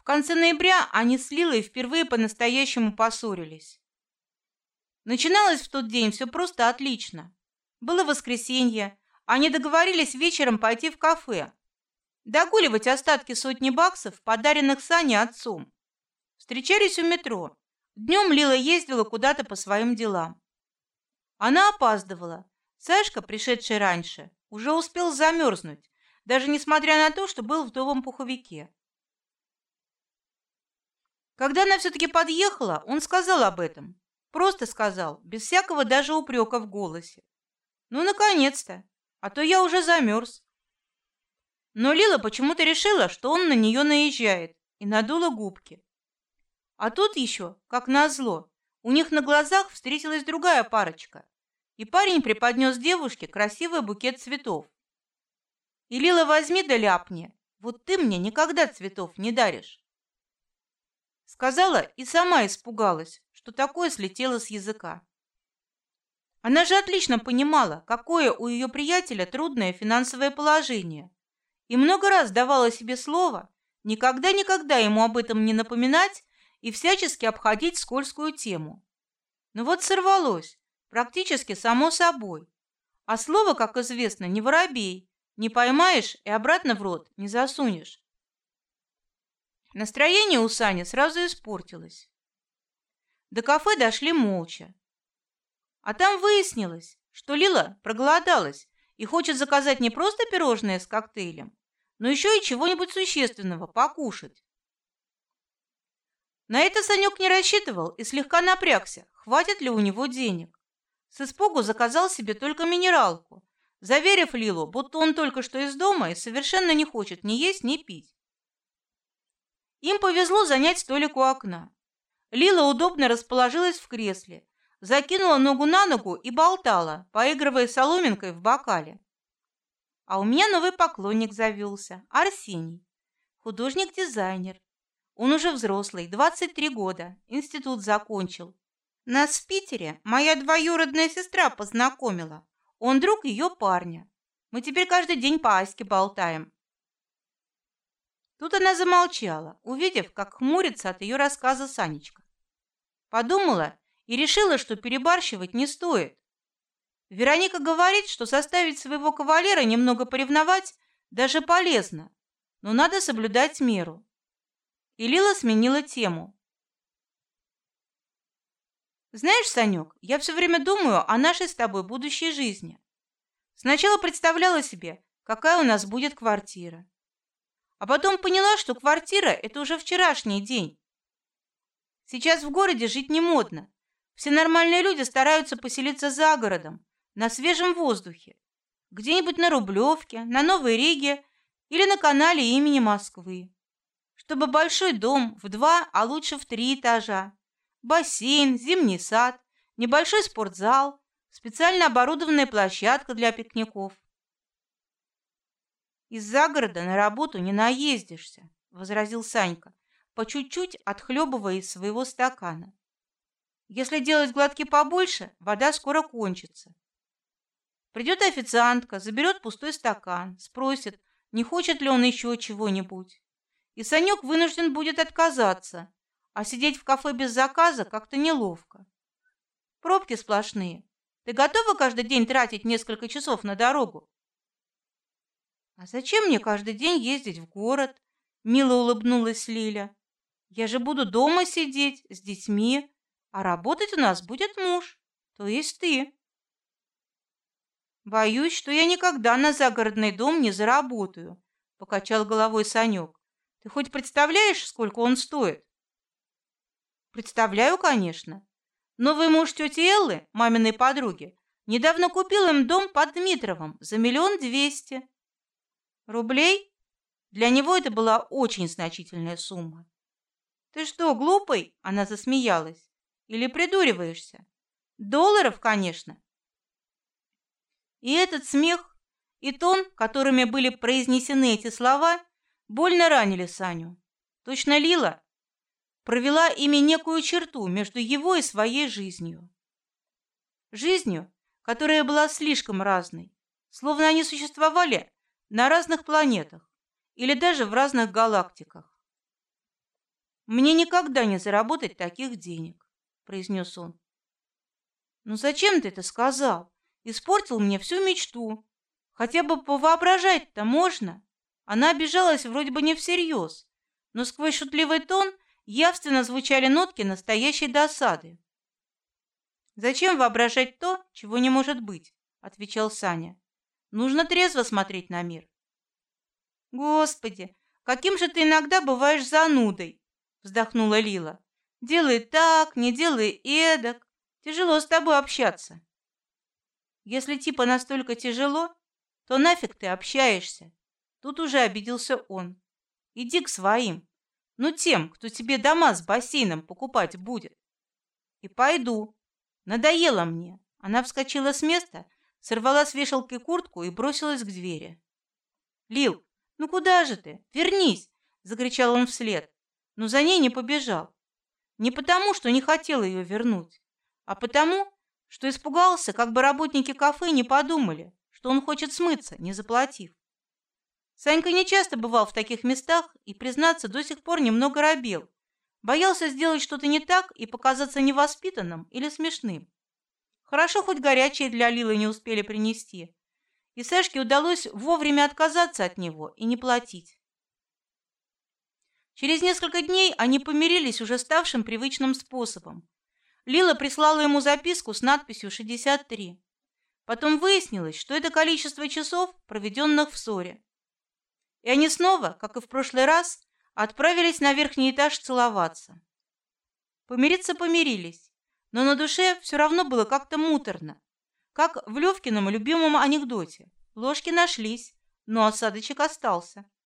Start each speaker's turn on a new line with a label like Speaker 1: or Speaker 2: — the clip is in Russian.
Speaker 1: В конце ноября они с Лилой впервые по-настоящему поссорились. Начиналось в тот день все просто отлично. Было воскресенье, они договорились вечером пойти в кафе, догуливать остатки сотни баксов, подаренных Сане отцом. Встречались у метро. Днем Лила ездила куда-то по своим делам. Она опаздывала. Сашка, пришедший раньше, уже успел замерзнуть, даже несмотря на то, что был в новом пуховике. Когда она все-таки подъехала, он сказал об этом. Просто сказал, без всякого даже упрека в голосе. Ну, наконец-то, а то я уже замерз. Но Лила почему-то решила, что он на нее наезжает, и надула губки. А тут еще, как назло, у них на глазах встретилась другая парочка, и парень преподнес девушке красивый букет цветов. И Лила возьми да ляпни, вот ты мне никогда цветов не даришь. Сказала и сама испугалась, что такое слетело с языка. Она же отлично понимала, какое у ее приятеля трудное финансовое положение, и много раз давала себе слово никогда-никогда ему об этом не напоминать и всячески обходить скользкую тему. Но вот сорвалось, практически само собой. А слово, как известно, не воробей, не поймаешь и обратно в рот не засунешь. Настроение у Сани сразу испортилось. До кафе дошли молча. А там выяснилось, что Лила проголодалась и хочет заказать не просто пирожное с коктейлем, но еще и чего-нибудь существенного покушать. На это Санек не рассчитывал и слегка напрягся, хватит ли у него денег. С испугу заказал себе только минералку, заверив Лилу, будто он только что из дома и совершенно не хочет ни есть, ни пить. Им повезло занять столик у окна. Лила удобно расположилась в кресле, закинула ногу на ногу и болтала, поигрывая соломинкой в бокале. А у меня новый поклонник завелся, Арсений, художник-дизайнер. Он уже взрослый, 23 года, институт закончил. Нас в Питере моя двоюродная сестра познакомила. Он друг ее парня. Мы теперь каждый день по Аське болтаем. Тут она замолчала, увидев, как хмурится от ее рассказа Санечка. Подумала и решила, что перебарщивать не стоит. Вероника говорит, что составить своего кавалера немного поревновать даже полезно, но надо соблюдать меру. И Лила сменила тему. Знаешь, Санек, я все время думаю о нашей с тобой будущей жизни. Сначала представляла себе, какая у нас будет квартира, а потом поняла, что квартира это уже вчерашний день. Сейчас в городе жить не модно, все нормальные люди стараются поселиться за городом, на свежем воздухе, где-нибудь на Рублевке, на Новой Риге или на канале имени Москвы, чтобы большой дом в два, а лучше в три этажа, бассейн, зимний сад, небольшой спортзал, специально оборудованная площадка для пикников. Из-за города на работу не наездишься, возразил Санька, по чуть-чуть отхлебывая из своего стакана. Если делать глотки побольше, вода скоро кончится. Придет официантка, заберет пустой стакан, спросит, не хочет ли он еще чего-нибудь. И Санек вынужден будет отказаться, а сидеть в кафе без заказа как-то неловко. Пробки сплошные. Ты готова каждый день тратить несколько часов на дорогу? А зачем мне каждый день ездить в город? Мило улыбнулась Лиля. Я же буду дома сидеть с детьми, а работать у нас будет муж, то есть ты. Боюсь, что я никогда на загородный дом не заработаю, покачал головой Санек. Ты хоть представляешь, сколько он стоит? Представляю, конечно. Новый муж тети Эллы, маминой подруги, недавно купил им дом под Дмитровым за миллион двести рублей. Для него это была очень значительная сумма. Ты что, глупый? Она засмеялась. Или придуриваешься? Долларов, конечно. И этот смех, и тон, которыми были произнесены эти слова, больно ранили Саню. Точно Лила провела ими некую черту между его и своей жизнью. Жизнью, которая была слишком разной, словно они существовали на разных планетах или даже в разных галактиках. Мне никогда не заработать таких денег, произнес он. Ну зачем ты это сказал? Испортил мне всю мечту. Хотя бы повоображать-то можно. Она обижалась вроде бы не всерьез, но сквозь шутливый тон явственно звучали нотки настоящей досады. Зачем воображать то, чего не может быть, отвечал Саня. Нужно трезво смотреть на мир. Господи, каким же ты иногда бываешь занудой, вздохнула Лила. Делай так, не делай эдак. Тяжело с тобой общаться. Если типа настолько тяжело, то нафиг ты общаешься? Тут уже обиделся он. Иди к своим, ну тем, кто тебе дома с бассейном покупать будет. И пойду. Надоело мне. Она вскочила с места, сорвала с вешалки куртку и бросилась к двери. Лил, ну куда же ты? Вернись! закричал он вслед, но за ней не побежал. Не потому, что не хотел ее вернуть, а потому, что испугался, как бы работники кафе не подумали, что он хочет смыться, не заплатив. Санька не часто бывал в таких местах и, признаться, до сих пор немного робел. Боялся сделать что-то не так и показаться невоспитанным или смешным. Хорошо, хоть горячее для Лилы не успели принести, и Сашке удалось вовремя отказаться от него и не платить. Через несколько дней они помирились уже ставшим привычным способом. Лила прислала ему записку с надписью 63. Потом выяснилось, что это количество часов, проведенных в ссоре и они снова, как и в прошлый раз, отправились на верхний этаж целоваться. Помириться помирились, но на душе все равно было как-то муторно, как в Левкином любимом анекдоте: ложки нашлись, но осадочек остался.